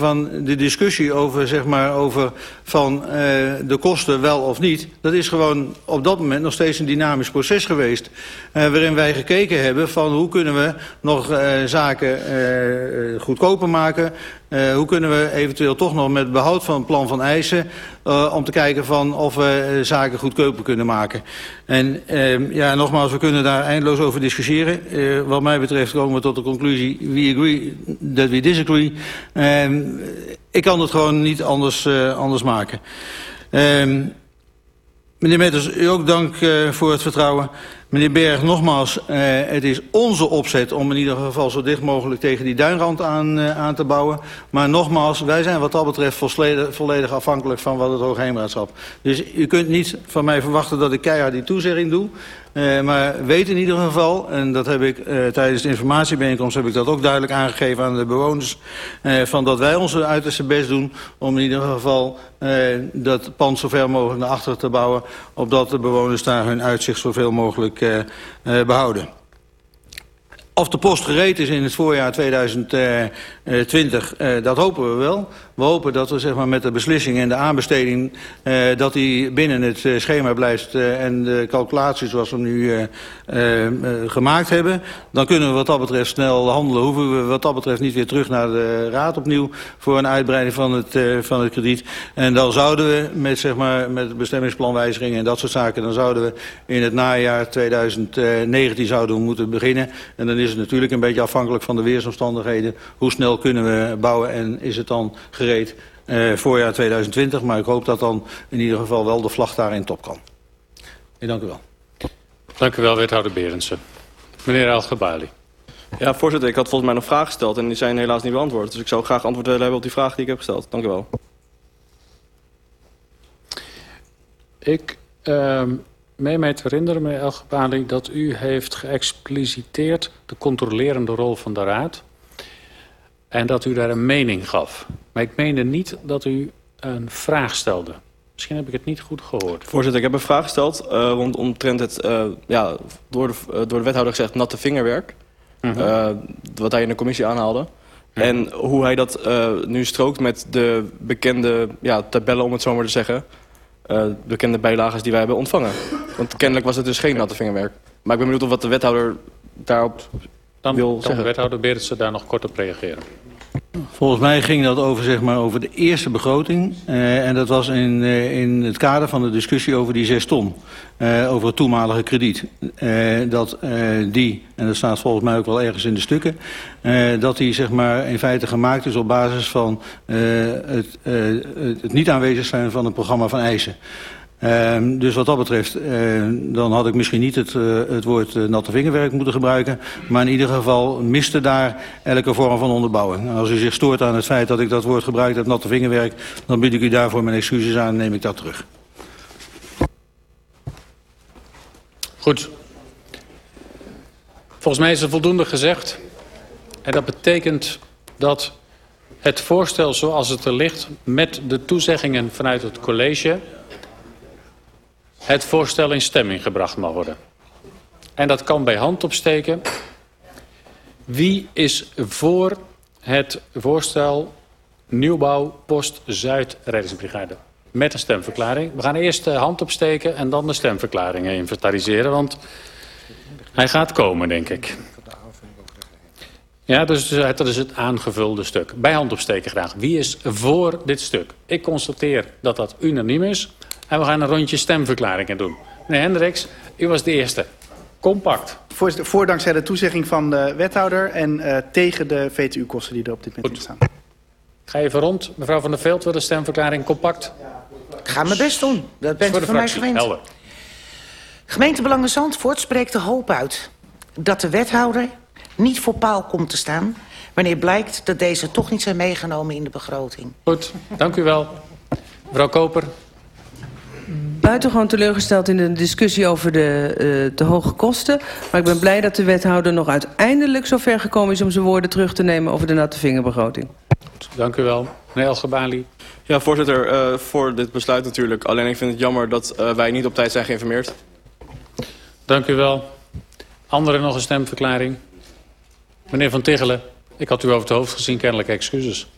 van de discussie over, zeg maar, over van uh, de kosten wel of niet... dat is gewoon op dat moment nog steeds een dynamisch proces geweest... Uh, waarin wij gekeken hebben van hoe kunnen we nog uh, zaken goedkoper maken... Uh, hoe kunnen we eventueel toch nog met behoud van het plan van eisen... Uh, om te kijken van of we uh, zaken goedkoper kunnen maken. En ja, nogmaals, we kunnen daar eindeloos over discussiëren. wat mij betreft komen we tot de conclusie... we agree that we disagree. ik kan het gewoon niet anders, anders maken. meneer Metters, u ook dank voor het vertrouwen... Meneer Berg, nogmaals, uh, het is onze opzet om in ieder geval zo dicht mogelijk tegen die duinrand aan, uh, aan te bouwen. Maar nogmaals, wij zijn wat dat betreft volledig, volledig afhankelijk van wat het Hoogheemraadschap. Dus u kunt niet van mij verwachten dat ik keihard die toezegging doe. Uh, maar weet in ieder geval, en dat heb ik uh, tijdens de informatiebijeenkomst heb ik dat ook duidelijk aangegeven aan de bewoners, uh, van dat wij onze uiterste best doen om in ieder geval dat pand zo ver mogelijk naar achter te bouwen, opdat de bewoners daar hun uitzicht zoveel mogelijk behouden. Of de post gereed is in het voorjaar 2020, dat hopen we wel. We hopen dat we zeg maar, met de beslissing en de aanbesteding... Uh, dat die binnen het uh, schema blijft uh, en de calculaties zoals we nu gemaakt hebben. Dan kunnen we wat dat betreft snel handelen. Hoeven we wat dat betreft niet weer terug naar de raad opnieuw... voor een uitbreiding van het, van het krediet. En dan zouden we met, zeg maar, met bestemmingsplanwijzigingen en dat soort zaken... dan zouden we in het najaar 2019 zouden moeten beginnen. En dan is het natuurlijk een beetje afhankelijk van de weersomstandigheden. Hoe snel kunnen we bouwen en is het dan gereed? uh, voorjaar 2020. Maar ik hoop dat dan in ieder geval wel de vlag daarin top kan. Ik dank u wel. Dank u wel, wethouder Berendsen. Meneer Al-Gabali. Ja, voorzitter, ik had volgens mij nog vragen gesteld en die zijn helaas niet beantwoord. Dus ik zou graag antwoord willen hebben op die vraag die ik heb gesteld. Dank u wel. Ik uh, meen mij te herinneren, meneer El dat u heeft geëxpliciteerd de controlerende rol van de Raad. En dat u daar een mening gaf. Maar ik meende niet dat u een vraag stelde. Misschien heb ik het niet goed gehoord. Voorzitter, ik heb een vraag gesteld. Uh, want omtrent het, uh, ja, door de, uh, door de wethouder gezegd, natte vingerwerk. -hmm. wat hij in de commissie aanhaalde. En hoe hij dat nu strookt met de bekende ja, tabellen, om het zo maar te zeggen. bekende bijlagen die wij hebben ontvangen. Want kennelijk was het dus geen natte vingerwerk. Maar ik ben benieuwd of wat de wethouder daarop dan, wil dan zeggen. wethouder Berendsen daar nog kort op reageren. Volgens mij ging dat over, zeg maar, over de eerste begroting. Uh, en dat was in, uh, in het kader van de discussie over die zes ton. Uh, over het toenmalige krediet. dat die, en dat staat volgens mij ook wel ergens in de stukken... dat die zeg maar, in feite gemaakt is op basis van het, het niet aanwezig zijn van het programma van eisen. Uh, dus wat dat betreft, uh, dan had ik misschien niet het, uh, het woord uh, natte vingerwerk moeten gebruiken. Maar in ieder geval miste daar elke vorm van onderbouwing. En als u zich stoort aan het feit dat ik dat woord gebruikt heb, natte vingerwerk... dan bied ik u daarvoor mijn excuses aan en neem ik dat terug. Goed. Volgens mij is er voldoende gezegd. En dat betekent dat het voorstel zoals het er ligt... met de toezeggingen vanuit het college het voorstel in stemming gebracht mag worden. En dat kan bij hand opsteken. Wie is voor het voorstel nieuwbouw post Zuid reddingsbrigade? Met een stemverklaring. We gaan eerst de hand opsteken en dan de stemverklaringen inventariseren. Want hij gaat komen, denk ik. Ja, dus dat is het aangevulde stuk. Bij hand opsteken graag. Wie is voor dit stuk? Ik constateer dat dat unaniem is. En we gaan een rondje stemverklaringen doen. Meneer Hendricks, u was de eerste. Compact. Voorzitter, voor dankzij de toezegging van de wethouder... en uh, tegen de VTU-kosten die er op dit moment in staan. Ga even rond. Mevrouw van der Veld wil de stemverklaring compact. Ik ga mijn best doen. Dat bent u van mij gewend. Helder. Gemeentebelangen Zandvoort spreekt de hoop uit... dat de wethouder niet voor paal komt te staan... wanneer blijkt dat deze toch niet zijn meegenomen in de begroting. Goed, dank u wel. Mevrouw Koper buitengewoon teleurgesteld in de discussie over de uh, te hoge kosten. Maar ik ben blij dat de wethouder nog uiteindelijk zover gekomen is... om zijn woorden terug te nemen over de natte vingerbegroting. Dank u wel. Meneer Elgebali. Ja, voorzitter, uh, voor dit besluit natuurlijk. Alleen ik vind het jammer dat uh, wij niet op tijd zijn geïnformeerd. Dank u wel. Anderen nog een stemverklaring? Meneer Van Tichelen, ik had u over het hoofd gezien, kennelijk excuses.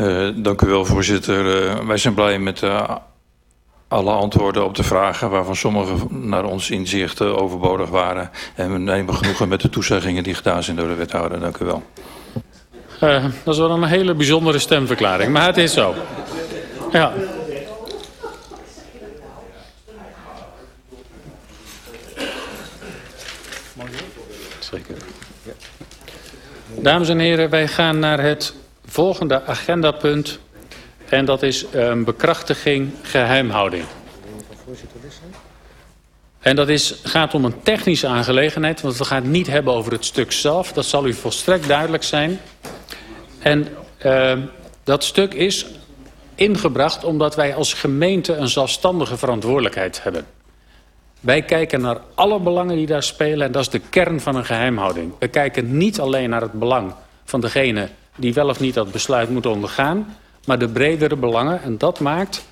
Uh, dank u wel, voorzitter. Uh, wij zijn blij met uh, alle antwoorden op de vragen... waarvan sommige naar ons inzicht overbodig waren. En we nemen genoegen met de toezeggingen die gedaan zijn door de wethouder. Dank u wel. dat is wel een hele bijzondere stemverklaring, maar het is zo. Ja. Zeker. Dames en heren, wij gaan naar het volgende agendapunt. En dat is een bekrachtiging geheimhouding. En dat is, gaat om een technische aangelegenheid, want we gaan het niet hebben over het stuk zelf. Dat zal u volstrekt duidelijk zijn. En uh, dat stuk is ingebracht omdat wij als gemeente een zelfstandige verantwoordelijkheid hebben. Wij kijken naar alle belangen die daar spelen en dat is de kern van een geheimhouding. We kijken niet alleen naar het belang van degene die wel of niet dat besluit moet ondergaan, maar de bredere belangen. En dat maakt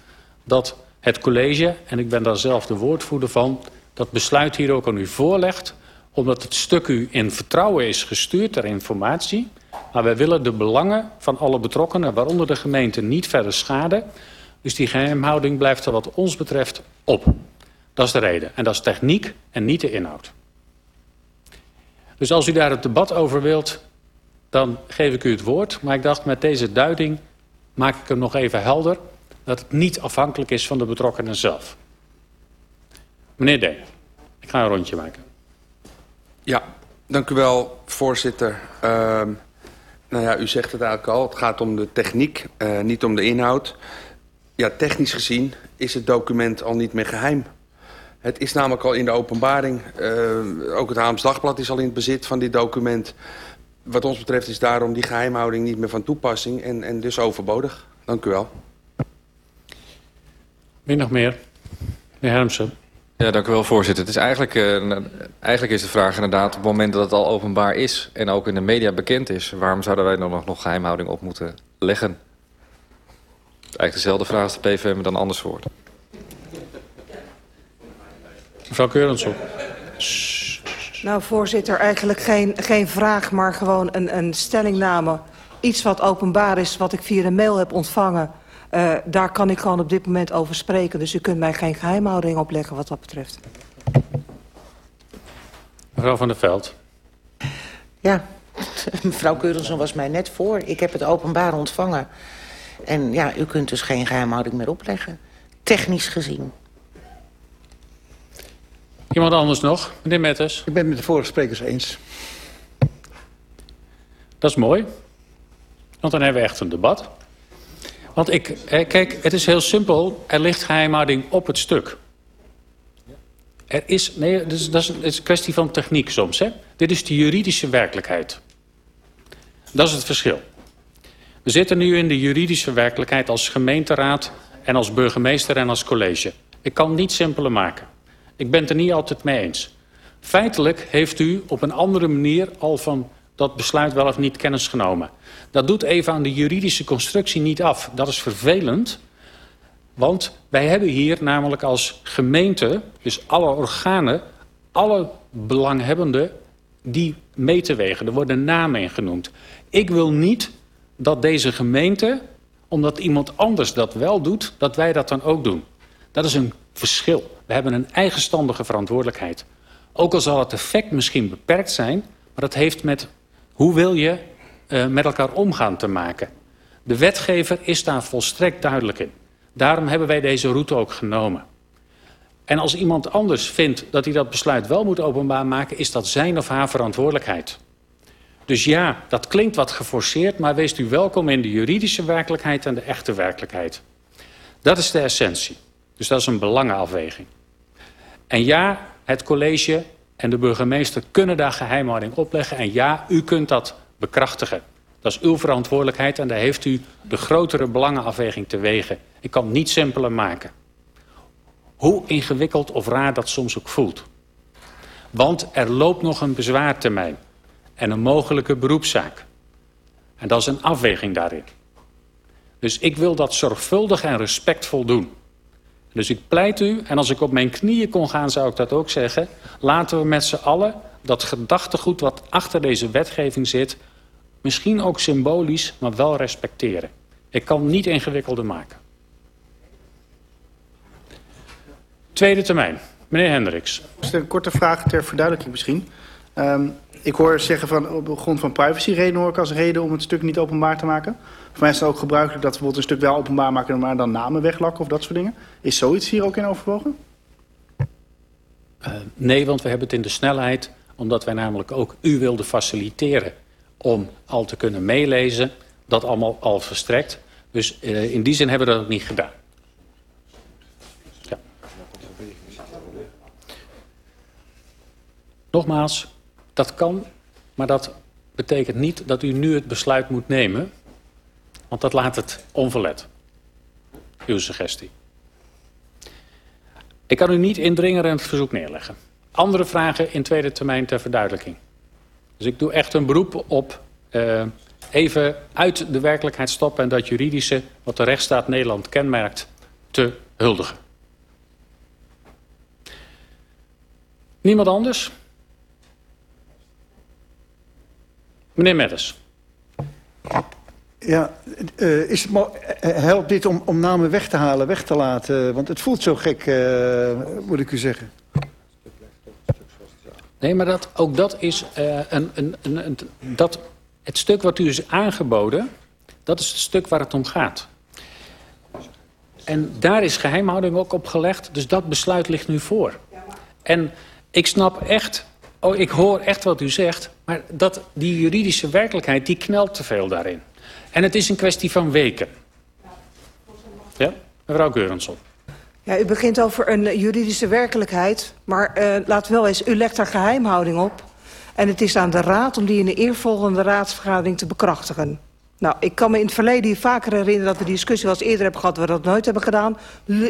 dat het college, en ik ben daar zelf de woordvoerder van, dat besluit hier ook aan u voorlegt, omdat het stuk u in vertrouwen is gestuurd ter informatie. Maar wij willen de belangen van alle betrokkenen, waaronder de gemeente, niet verder schaden. Dus die geheimhouding blijft er wat ons betreft op. Dat is de reden. En dat is techniek en niet de inhoud. Dus als u daar het debat over wilt, dan geef ik u het woord. Maar ik dacht, met deze duiding maak ik hem nog even helder... dat het niet afhankelijk is van de betrokkenen zelf. Meneer D. Ik ga een rondje maken. Ja, dank u wel, voorzitter. Uh, nou ja, u zegt het eigenlijk al. Het gaat om de techniek, uh, niet om de inhoud. Ja, technisch gezien is het document al niet meer geheim. Het is namelijk al in de openbaring. Uh, ook het Haams Dagblad is al in het bezit van dit document. Wat ons betreft is daarom die geheimhouding niet meer van toepassing en, en dus overbodig. Dank u wel. Wie nog meer? Meneer Hermsen. Ja, dank u wel, voorzitter. Het is eigenlijk, uh, eigenlijk is de vraag inderdaad... op het moment dat het al openbaar is en ook in de media bekend is... waarom zouden wij dan nog, nog geheimhouding op moeten leggen? Eigenlijk dezelfde vraag als de PVM dan anders wordt. Mevrouw Keurensel. Nou, voorzitter, eigenlijk geen, geen vraag, maar gewoon een, een stellingname. Iets wat openbaar is, wat ik via de mail heb ontvangen... Uh, daar kan ik gewoon op dit moment over spreken. Dus u kunt mij geen geheimhouding opleggen wat dat betreft. Mevrouw van der Veld. Ja, mevrouw Keurensen was mij net voor. Ik heb het openbaar ontvangen. En ja, u kunt dus geen geheimhouding meer opleggen. Technisch gezien. Iemand anders nog? Meneer Metters. Ik ben het met de vorige sprekers eens. Dat is mooi. Want dan hebben we echt een debat. Want ik, kijk, het is heel simpel. Er ligt geheimhouding op het stuk. Er is, nee, dus, dat is, het is een kwestie van techniek soms. Hè? Dit is de juridische werkelijkheid. Dat is het verschil. We zitten nu in de juridische werkelijkheid als gemeenteraad... en als burgemeester en als college. Ik kan het niet simpeler maken. Ik ben het er niet altijd mee eens. Feitelijk heeft u op een andere manier al van dat besluit wel of niet kennis genomen. Dat doet even aan de juridische constructie niet af. Dat is vervelend, want wij hebben hier namelijk als gemeente... dus alle organen, alle belanghebbenden die mee te wegen. Er worden namen genoemd. Ik wil niet dat deze gemeente, omdat iemand anders dat wel doet... dat wij dat dan ook doen. Dat is een verschil. We hebben een eigenstandige verantwoordelijkheid. Ook al zal het effect misschien beperkt zijn... maar dat heeft met hoe wil je uh, met elkaar omgaan te maken. De wetgever is daar volstrekt duidelijk in. Daarom hebben wij deze route ook genomen. En als iemand anders vindt dat hij dat besluit wel moet openbaar maken... is dat zijn of haar verantwoordelijkheid. Dus ja, dat klinkt wat geforceerd... maar wees u welkom in de juridische werkelijkheid en de echte werkelijkheid. Dat is de essentie. Dus dat is een belangenafweging. En ja, het college en de burgemeester kunnen daar geheimhouding opleggen. En ja, u kunt dat bekrachtigen. Dat is uw verantwoordelijkheid en daar heeft u de grotere belangenafweging te wegen. Ik kan het niet simpeler maken. Hoe ingewikkeld of raar dat soms ook voelt. Want er loopt nog een bezwaartermijn en een mogelijke beroepszaak. En dat is een afweging daarin. Dus ik wil dat zorgvuldig en respectvol doen. Dus ik pleit u, en als ik op mijn knieën kon gaan zou ik dat ook zeggen... laten we met z'n allen dat gedachtegoed wat achter deze wetgeving zit Misschien ook symbolisch, maar wel respecteren. Ik kan niet ingewikkelder maken. Tweede termijn. Meneer Hendricks. Een korte vraag ter verduidelijking misschien. Um, ik hoor zeggen van op grond van privacyreden hoor ik als reden om het stuk niet openbaar te maken. Voor mij is het ook gebruikelijk dat we bijvoorbeeld een stuk wel openbaar maken, maar dan namen weglakken of dat soort dingen. Is zoiets hier ook in overwogen? Uh, nee, want we hebben het in de snelheid, omdat wij namelijk ook u wilden faciliteren om al te kunnen meelezen, dat allemaal al verstrekt. Dus uh, in die zin hebben we dat niet gedaan. Nogmaals, dat kan, maar dat betekent niet dat u nu het besluit moet nemen. Want dat laat het onverlet. Uw suggestie. Ik kan u niet indringen en het verzoek neerleggen. Andere vragen in tweede termijn ter verduidelijking. Dus ik doe echt een beroep op uh, even uit de werkelijkheid stoppen... en dat juridische, wat de rechtsstaat Nederland kenmerkt, te huldigen. Niemand anders? Meneer Medders. Ja, uh, is het helpt dit om, om namen weg te halen, weg te laten? Want het voelt zo gek, uh, moet ik u zeggen. Nee, maar dat, ook dat is uh, een, een, een, een, dat, het stuk wat u is aangeboden, dat is het stuk waar het om gaat. En daar is geheimhouding ook op gelegd, dus dat besluit ligt nu voor. En ik snap echt Oh, ik hoor echt wat u zegt, maar dat, die juridische werkelijkheid die knelt te veel daarin. En het is een kwestie van weken. Ja, mevrouw Geurensson. Ja, u begint over een juridische werkelijkheid, maar uh, laat wel eens, u legt daar geheimhouding op. En het is aan de raad om die in de eervolgende raadsvergadering te bekrachtigen. Nou, ik kan me in het verleden vaker herinneren dat we die discussie eens eerder hebben gehad... we dat nooit hebben gedaan.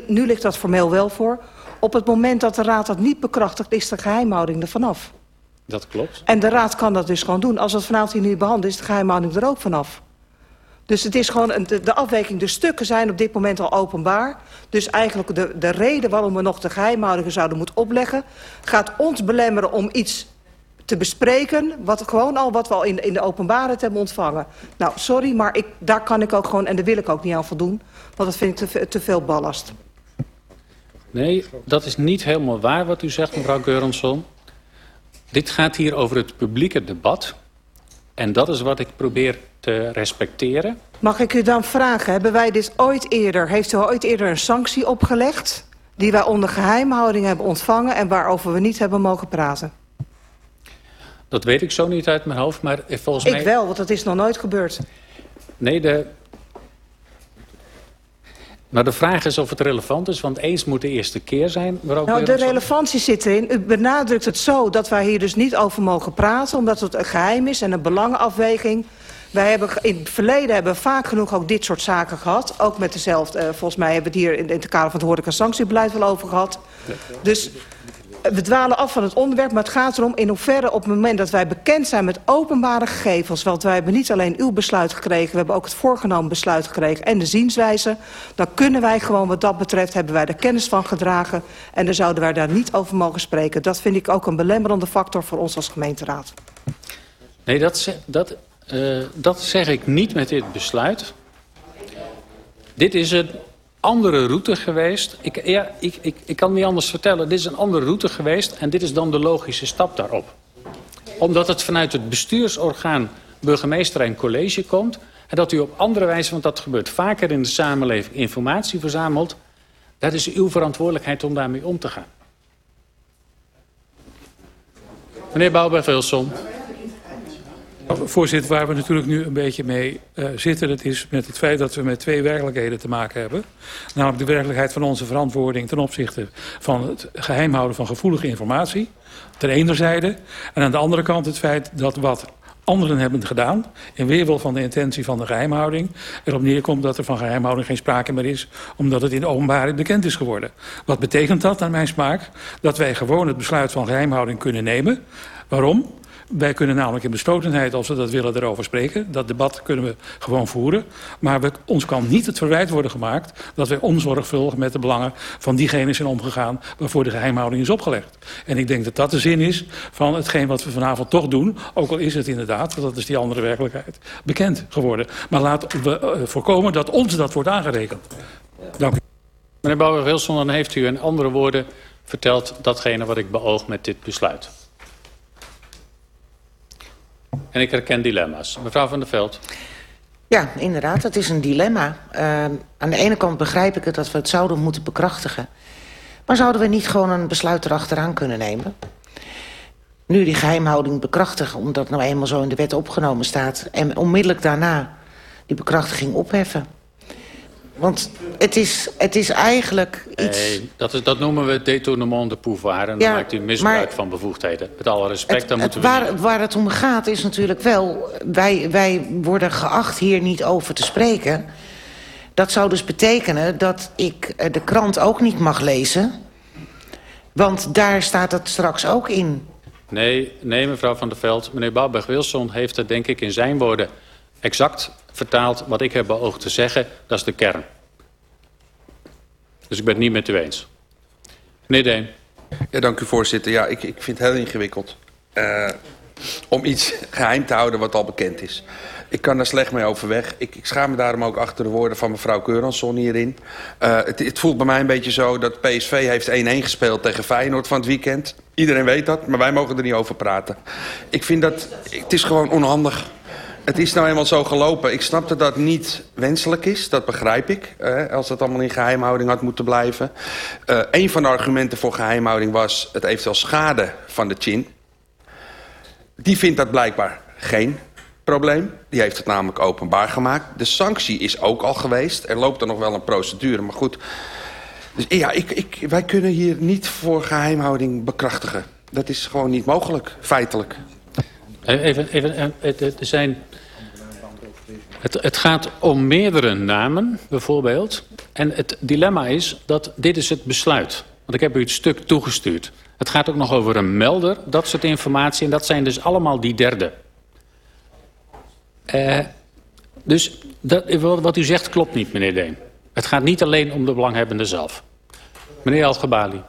Nu ligt dat formeel wel voor. Op het moment dat de raad dat niet bekrachtigt, is de geheimhouding er vanaf. Dat klopt. En de raad kan dat dus gewoon doen. Als dat vanavond hier niet behandeld is, de geheimhouding er ook vanaf. Dus het is gewoon een, de, de afwijking, de stukken zijn op dit moment al openbaar. Dus eigenlijk de, de reden waarom we nog de geheimhouding zouden moeten opleggen... gaat ons belemmeren om iets te bespreken... wat gewoon al wat we al in, in de openbaarheid hebben ontvangen. Nou, sorry, maar ik, daar kan ik ook gewoon, en daar wil ik ook niet aan voldoen... want dat vind ik te, te veel ballast. Nee, dat is niet helemaal waar wat u zegt, mevrouw Geurensson. Dit gaat hier over het publieke debat. En dat is wat ik probeer te respecteren. Mag ik u dan vragen, hebben wij dit ooit eerder... heeft u ooit eerder een sanctie opgelegd... die wij onder geheimhouding hebben ontvangen... en waarover we niet hebben mogen praten? Dat weet ik zo niet uit mijn hoofd, maar volgens ik mij... Ik wel, want dat is nog nooit gebeurd. Nee, de, maar de vraag is of het relevant is, want eens moet de eerste keer zijn. Nou, de relevantie zit erin. U benadrukt het zo dat wij hier dus niet over mogen praten... omdat het een geheim is en een belangenafweging. Wij hebben in het verleden hebben we vaak genoeg ook dit soort zaken gehad. Ook met dezelfde, uh, volgens mij hebben we het hier in, in het kader van het horeca sanctiebeleid wel over gehad. Dus we dwalen af van het onderwerp, maar het gaat erom in hoeverre op het moment dat wij bekend zijn met openbare gegevens, want wij hebben niet alleen uw besluit gekregen, we hebben ook het voorgenomen besluit gekregen en de zienswijze, dan kunnen wij gewoon wat dat betreft, hebben wij er kennis van gedragen en dan zouden wij daar niet over mogen spreken. Dat vind ik ook een belemmerende factor voor ons als gemeenteraad. Nee, dat, dat, uh, dat zeg ik niet met dit besluit. Dit is een andere route geweest. Ik, ja, ik, ik, ik kan niet anders vertellen. Dit is een andere route geweest en dit is dan de logische stap daarop. Omdat het vanuit het bestuursorgaan burgemeester en college komt... en dat u op andere wijze, want dat gebeurt vaker in de samenleving... informatie verzamelt, dat is uw verantwoordelijkheid om daarmee om te gaan. Meneer Bouwberg-Wilson. Voorzitter, waar we natuurlijk nu een beetje mee uh, zitten... dat is met het feit dat we met twee werkelijkheden te maken hebben. Namelijk de werkelijkheid van onze verantwoording... ten opzichte van het geheim houden van gevoelige informatie. Ter ene zijde. En aan de andere kant het feit dat wat anderen hebben gedaan... in weerwil van de intentie van de geheimhouding... erop neerkomt dat er van geheimhouding geen sprake meer is... omdat het in de openbaarheid bekend is geworden. Wat betekent dat, naar mijn smaak? Dat wij gewoon het besluit van geheimhouding kunnen nemen. Waarom? Wij kunnen namelijk in beslotenheid, als we dat willen, erover spreken. Dat debat kunnen we gewoon voeren. Maar we, ons kan niet het verwijt worden gemaakt... dat wij onzorgvuldig met de belangen van diegenen zijn omgegaan... waarvoor de geheimhouding is opgelegd. En ik denk dat dat de zin is van hetgeen wat we vanavond toch doen. Ook al is het inderdaad, dat is die andere werkelijkheid, bekend geworden. Maar laten we uh, voorkomen dat ons dat wordt aangerekend. Dank u. Meneer Bouwer-Wilson, dan heeft u in andere woorden verteld datgene wat ik beoog met dit besluit. En ik herken dilemma's. Mevrouw van der Veld. Ja, inderdaad. Het is een dilemma. Uh, aan de ene kant begrijp ik het dat we het zouden moeten bekrachtigen. Maar zouden we niet gewoon een besluit erachteraan kunnen nemen? Nu die geheimhouding bekrachtigen, omdat nou eenmaal zo in de wet opgenomen staat... en onmiddellijk daarna die bekrachtiging opheffen. Want het is, het is eigenlijk iets... Nee, dat, is, dat noemen we detournement de pouvoir. En dan Ja, maakt u misbruik maar- van bevoegdheden. Met alle respect, Het, dan het, moeten we... waar, waar het om gaat is natuurlijk wel... Wij, wij worden geacht hier niet over te spreken. Dat zou dus betekenen dat ik eh, de krant ook niet mag lezen. Want daar staat het straks ook in. Nee, nee, mevrouw van der Veld. Meneer Bouwberg-Wilson heeft het denk ik in zijn woorden exact vertaald... wat ik heb beoogd te zeggen. Dat is de kern. Dus ik ben het niet met u eens. Meneer Deen. Ja, dank u voorzitter. Ja, ik, ik vind het heel ingewikkeld. eh, om iets geheim te houden wat al bekend is. Ik kan daar slecht mee overweg. Ik, ik schaam me daarom ook achter de woorden van mevrouw Keuransson hierin. Eh, het, het voelt bij mij een beetje zo dat PSV heeft 1-1 gespeeld tegen Feyenoord van het weekend. Iedereen weet dat, maar wij mogen er niet over praten. Ik vind dat... Het is gewoon onhandig. Het is nou eenmaal zo gelopen. Ik snap dat dat niet wenselijk is, dat begrijp ik. als dat allemaal in geheimhouding had moeten blijven. Eh een van de argumenten voor geheimhouding was het eventueel schade van de chin. Die vindt dat blijkbaar geen probleem. Die heeft het namelijk openbaar gemaakt. De sanctie is ook al geweest. Er loopt er nog wel een procedure, maar goed. Dus ja, ik, ik, wij kunnen hier niet voor geheimhouding bekrachtigen. Dat is gewoon niet mogelijk, feitelijk. Even, even, eh, er zijn... Het, het gaat om meerdere namen, bijvoorbeeld. En het dilemma is dat dit is het besluit. Want ik heb u het stuk toegestuurd. Het gaat ook nog over een melder, dat soort informatie. En dat zijn dus allemaal die derde. Eh, dus dat, wat u zegt klopt niet, meneer Deen. Het gaat niet alleen om de belanghebbende zelf. Meneer Algebali.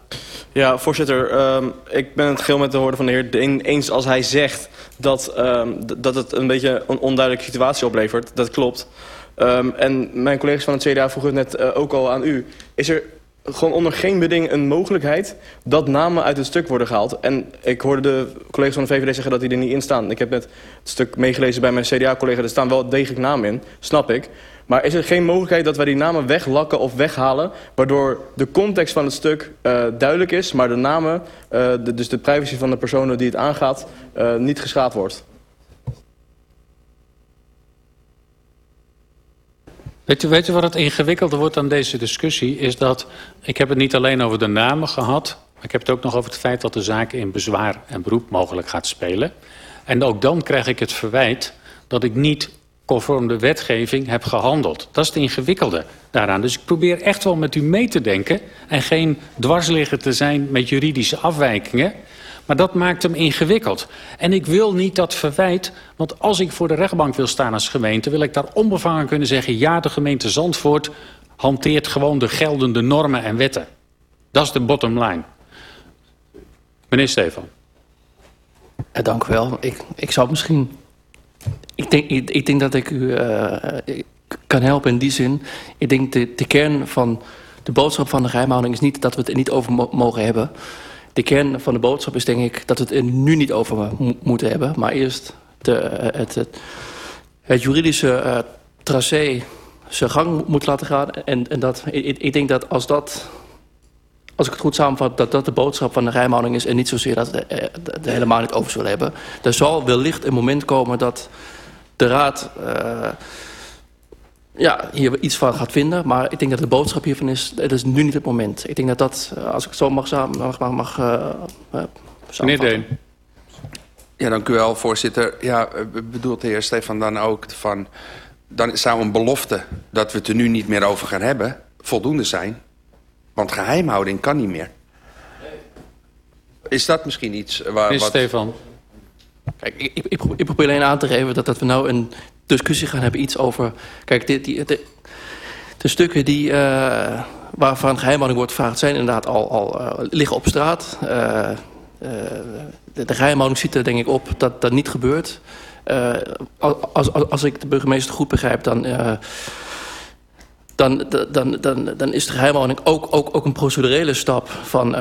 Ja, voorzitter. ehm, ik ben het geheel met de woorden van de heer Deen eens als hij zegt dat, ehm, dat het een beetje een onduidelijke situatie oplevert. Dat klopt. Ehm, en mijn collega's van het CDA vroegen het net eh, ook al aan u. Is er gewoon onder geen beding een mogelijkheid dat namen uit het stuk worden gehaald? En ik hoorde de collega's van de VVD zeggen dat die er niet in staan. Ik heb net het stuk meegelezen bij mijn CDA-collega. Er staan wel degelijk namen in, snap ik. Maar is er geen mogelijkheid dat wij die namen weglakken of weghalen... waardoor de context van het stuk eh, duidelijk is... maar de namen, eh, dus de privacy van de personen die het aangaat... eh, niet geschaad wordt? Weet u, weet wat het ingewikkelder wordt aan deze discussie? Is dat, ik heb het niet alleen over de namen gehad... maar ik heb het ook nog over het feit dat de zaak in bezwaar en beroep mogelijk gaat spelen. En ook dan krijg ik het verwijt dat ik niet conform de wetgeving heb gehandeld. Dat is het ingewikkelde daaraan. Dus ik probeer echt wel met u mee te denken... en geen dwarsligger te zijn met juridische afwijkingen... Maar dat maakt hem ingewikkeld. En ik wil niet dat verwijt, want als ik voor de rechtbank wil staan als gemeente... wil ik daar onbevangen kunnen zeggen... ja, de gemeente Zandvoort hanteert gewoon de geldende normen en wetten. Dat is de bottom line. Meneer Stefan. Dank u wel. Ik, ik zou misschien... Ik denk, ik, ik denk dat ik u eh, kan helpen in die zin. Ik denk de, de kern van de boodschap van de geheimhouding... is niet dat we het er niet over mo- mogen hebben. De kern van de boodschap is denk ik dat we het er nu niet over mo- moeten hebben. Maar eerst de, eh, het, het, juridische eh, tracé zijn gang moet laten gaan. En, en dat, ik denk dat als dat als ik het goed samenvat, dat dat de boodschap van de geheimhouding is... en niet zozeer dat we eh, het er helemaal niet over zullen hebben. Er zal wellicht een moment komen dat de Raad eh, ja, hier iets van gaat vinden. Maar ik denk dat de boodschap hiervan is, het is nu niet het moment. Ik denk dat dat, eh, als ik het zo mag, samen, mag, mag, mag eh, eh, Meneer. Deen. Ja, dank u wel, voorzitter. Ja, eh, bedoelt de heer Stefan dan ook van... dan zou een belofte dat we het er nu niet meer over gaan hebben... voldoende zijn? Want geheimhouding kan niet meer. Is dat misschien iets waar... Meneer wat... Stefan. Kijk, ik, ik, ik, probeer, ik probeer alleen aan te geven dat, dat we nou een discussie gaan hebben iets over... Kijk, dit, die, de, de stukken die, uh, waarvan geheimhouding wordt gevraagd... zijn inderdaad al, al uh, liggen op straat. Uh, de, de geheimhouding ziet er denk ik op dat dat niet gebeurt. als, als, als ik de burgemeester goed begrijp, dan dan, dan, dan, dan is de geheimhouding ook, ook, ook een procedurele stap van uh,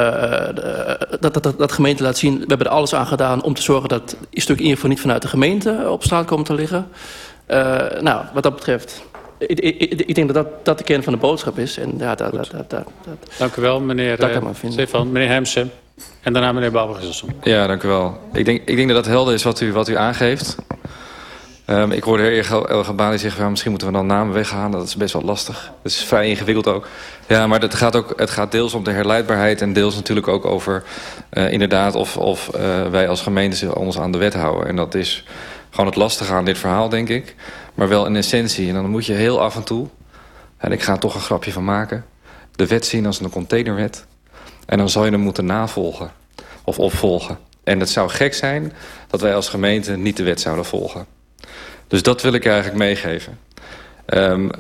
de, dat, dat, dat gemeente laat zien. We hebben er alles aan gedaan om te zorgen dat die stuk in ieder geval niet vanuit de gemeente op straat komen te liggen. Uh, nou, wat dat betreft, ik, ik, ik, denk dat, dat dat de kern van de boodschap is. En ja, dat, dat, dat, dat, Dank u wel, meneer uh, Stefan. Meneer Hemsen. En daarna meneer babel Ja, dank u wel. Ik denk, ik denk dat het helder is wat u, wat u aangeeft. Um, ik hoorde heer El zeggen, van, misschien moeten we dan namen weghalen. Dat is best wel lastig. Dat is vrij ingewikkeld ook. Ja, maar het gaat, ook, het gaat deels om de herleidbaarheid... en deels natuurlijk ook over uh, inderdaad of, of uh, wij als gemeente ons aan de wet houden. En dat is gewoon het lastige aan dit verhaal, denk ik. Maar wel in essentie. En dan moet je heel af en toe... en ik ga er toch een grapje van maken... de wet zien als een containerwet. En dan zal je hem moeten navolgen. Of opvolgen. En het zou gek zijn dat wij als gemeente niet de wet zouden volgen. Dus dat wil ik eigenlijk meegeven. Um,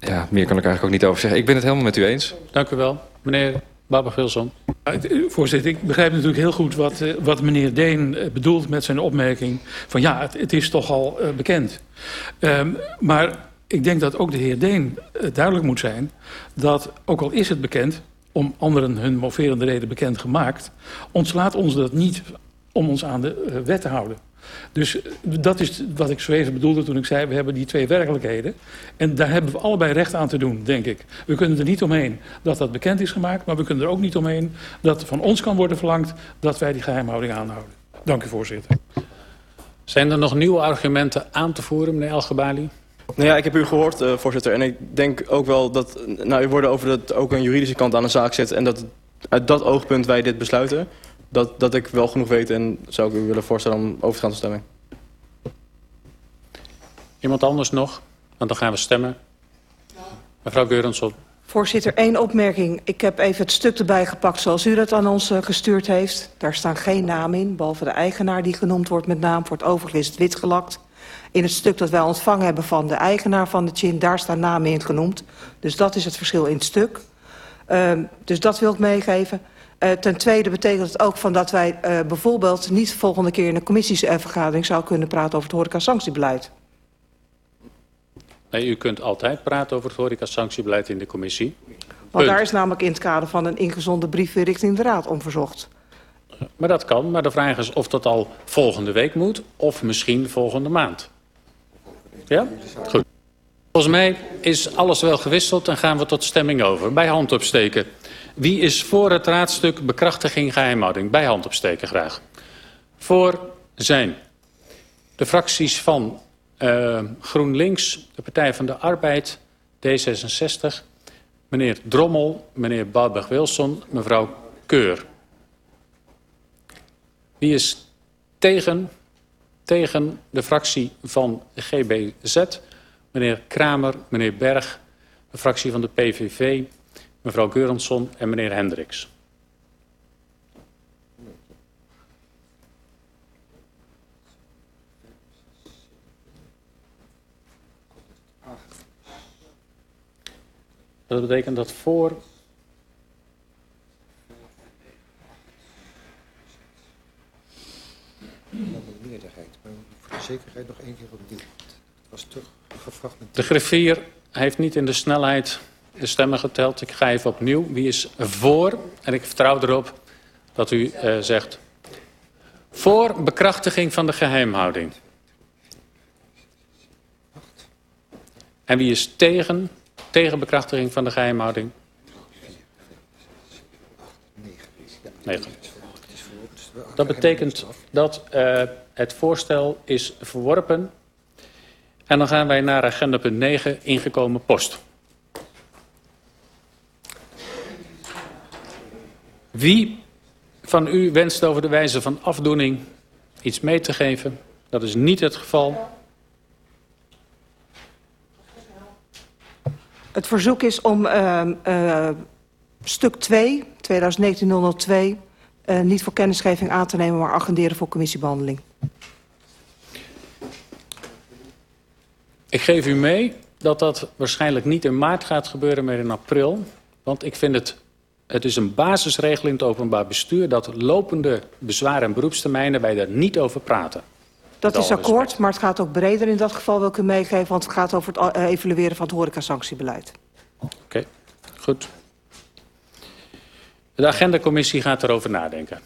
ja, meer kan ik eigenlijk ook niet over zeggen. Ik ben het helemaal met u eens. Dank u wel. Meneer Baber-Gilson. Voorzitter, ik begrijp natuurlijk heel goed wat, uh, wat meneer Deen uh, bedoelt met zijn opmerking. Van ja, het, het is toch al uh, bekend. Um, maar ik denk dat ook de heer Deen duidelijk moet zijn... dat ook al is het bekend, om anderen hun moverende reden bekend gemaakt... ontslaat ons dat niet om ons aan de wet te houden. Dus dat is wat ik zo even bedoelde toen ik zei... we hebben die twee werkelijkheden. En daar hebben we allebei recht aan te doen, denk ik. We kunnen er niet omheen dat dat bekend is gemaakt... maar we kunnen er ook niet omheen dat van ons kan worden verlangd... dat wij die geheimhouding aanhouden. Dank u, voorzitter. Zijn er nog nieuwe argumenten aan te voeren, meneer Elgebali? Nou ja, ik heb u gehoord, uh, voorzitter. En ik denk ook wel dat... Nou, u wordt over dat ook een juridische kant aan de zaak zit... en dat uit dat oogpunt wij dit besluiten dat, dat ik wel genoeg weet en zou ik u willen voorstellen om over te gaan tot stemming. Iemand anders nog? Want dan gaan we stemmen. Mevrouw Geurensson. Voorzitter, één opmerking. Ik heb even het stuk erbij gepakt zoals u dat aan ons uh, gestuurd heeft. Daar staan geen namen in, behalve de eigenaar die genoemd wordt met naam. Voor het overige is het wit gelakt. In het stuk dat wij ontvangen hebben van de eigenaar van de chin, daar staan namen in genoemd. Dus dat is het verschil in het stuk. Uh, dus dat wil ik meegeven. Uh, ten tweede betekent het ook van dat wij uh, bijvoorbeeld niet de volgende keer in een commissievergadering zou kunnen praten over het horecasanctiebeleid. Nee, u kunt altijd praten over het horecasanctiebeleid in de commissie. Want daar is namelijk in het kader van een ingezonde brief weer richting de Raad om verzocht. Maar dat kan, maar de vraag is of dat al volgende week moet of misschien volgende maand. Ja? Goed. Volgens mij is alles wel gewisseld en gaan we tot stemming over. Bij hand opsteken. Wie is voor het raadstuk bekrachtiging geheimhouding? Bij hand opsteken graag. Voor zijn de fracties van uh, GroenLinks, de Partij van de Arbeid, D66, meneer Drommel, meneer Bouwberg-Wilson, mevrouw Keur. Wie is tegen, tegen de fractie van GBZ? Meneer Kramer, meneer Berg, de fractie van de PVV, mevrouw Geurensson en meneer Hendricks. Dat betekent dat voor... meerderheid, maar voor de zekerheid nog één keer opnieuw. Het was te gefragmenteerd. De griffier heeft niet in de snelheid de stemmen geteld. Ik ga even opnieuw. Wie is voor? En ik vertrouw erop dat u uh, zegt... Voor bekrachtiging van de geheimhouding. En wie is tegen, tegen bekrachtiging van de geheimhouding? 9. Dat betekent dat uh, het voorstel is verworpen. En dan gaan wij naar agenda punt 9, ingekomen post. Wie van u wenst over de wijze van afdoening iets mee te geven? Dat is niet het geval. Het verzoek is om uh, uh, stuk 2, 2019-002, uh, uh, niet voor kennisgeving aan te nemen, maar agenderen voor commissiebehandeling. Ik geef u mee dat dat waarschijnlijk niet in maart gaat gebeuren, maar in april. Want ik vind het, het is een basisregel in het openbaar bestuur... dat lopende bezwaar- en beroepstermijnen wij daar niet over praten. Dat is akkoord, maar het gaat ook breder in dat geval wil ik u meegeven... want het gaat over het evalueren van het horecasanctiebeleid. Oké, okay, goed. De agendacommissie gaat erover nadenken.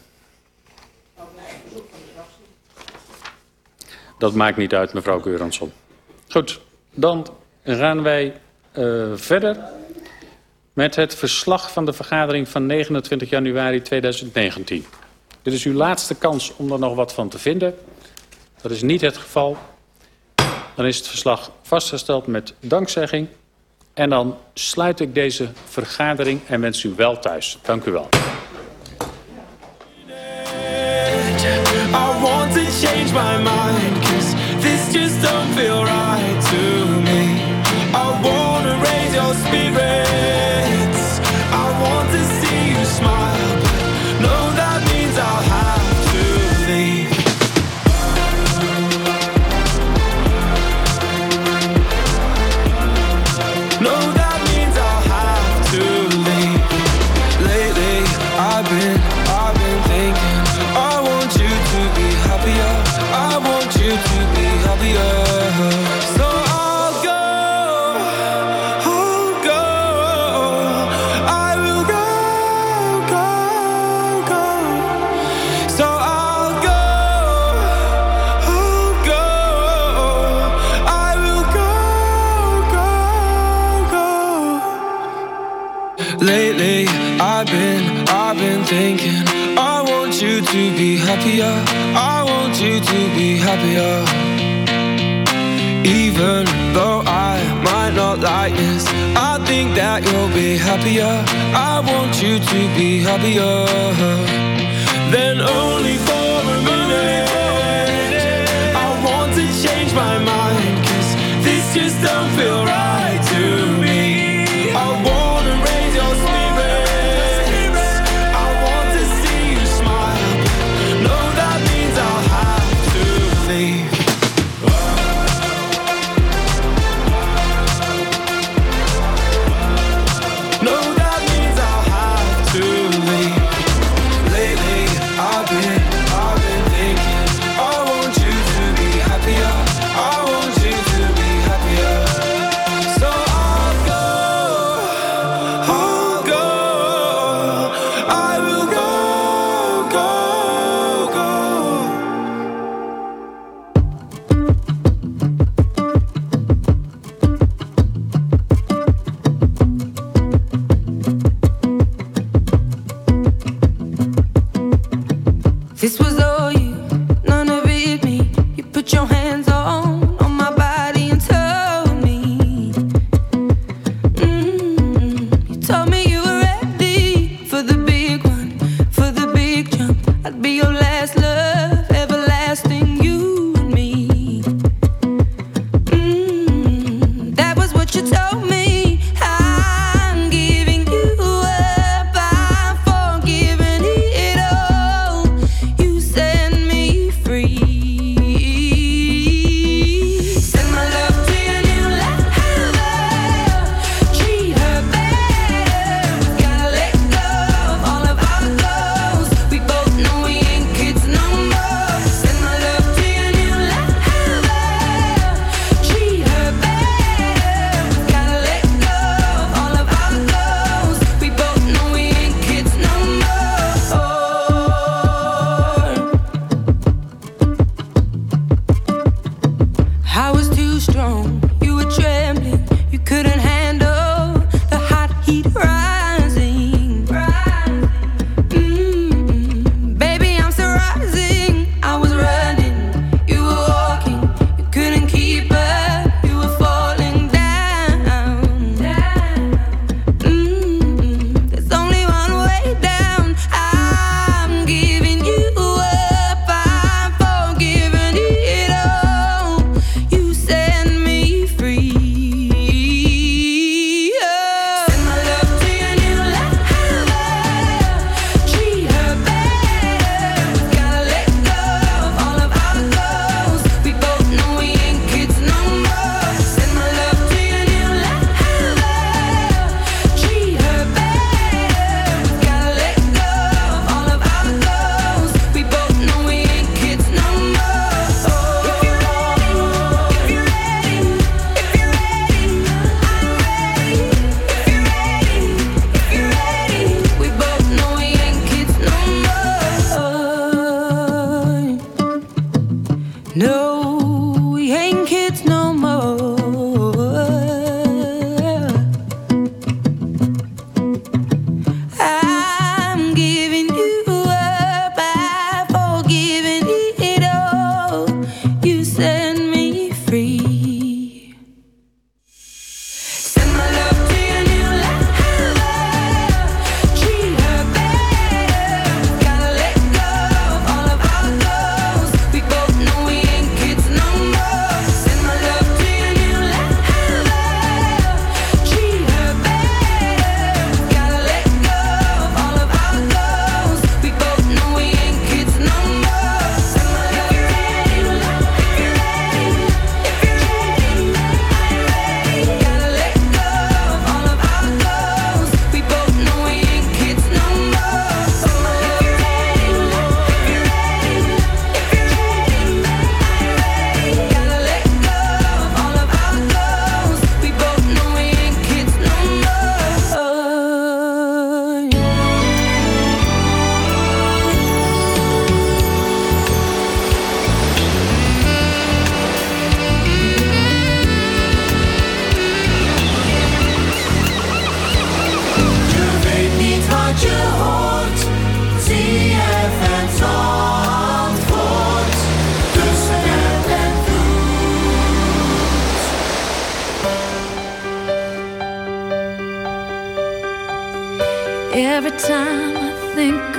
Dat maakt niet uit, mevrouw Geuransson. Goed, dan gaan wij uh, verder met het verslag van de vergadering van 29 januari 2019. Dit is uw laatste kans om er nog wat van te vinden. Dat is niet het geval. Dan is het verslag vastgesteld met dankzegging. En dan sluit ik deze vergadering en wens u wel thuis. Dank u wel. Happier. I want you to be happier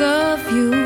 of you,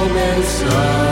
moments of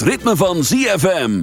het ritme van ZFM.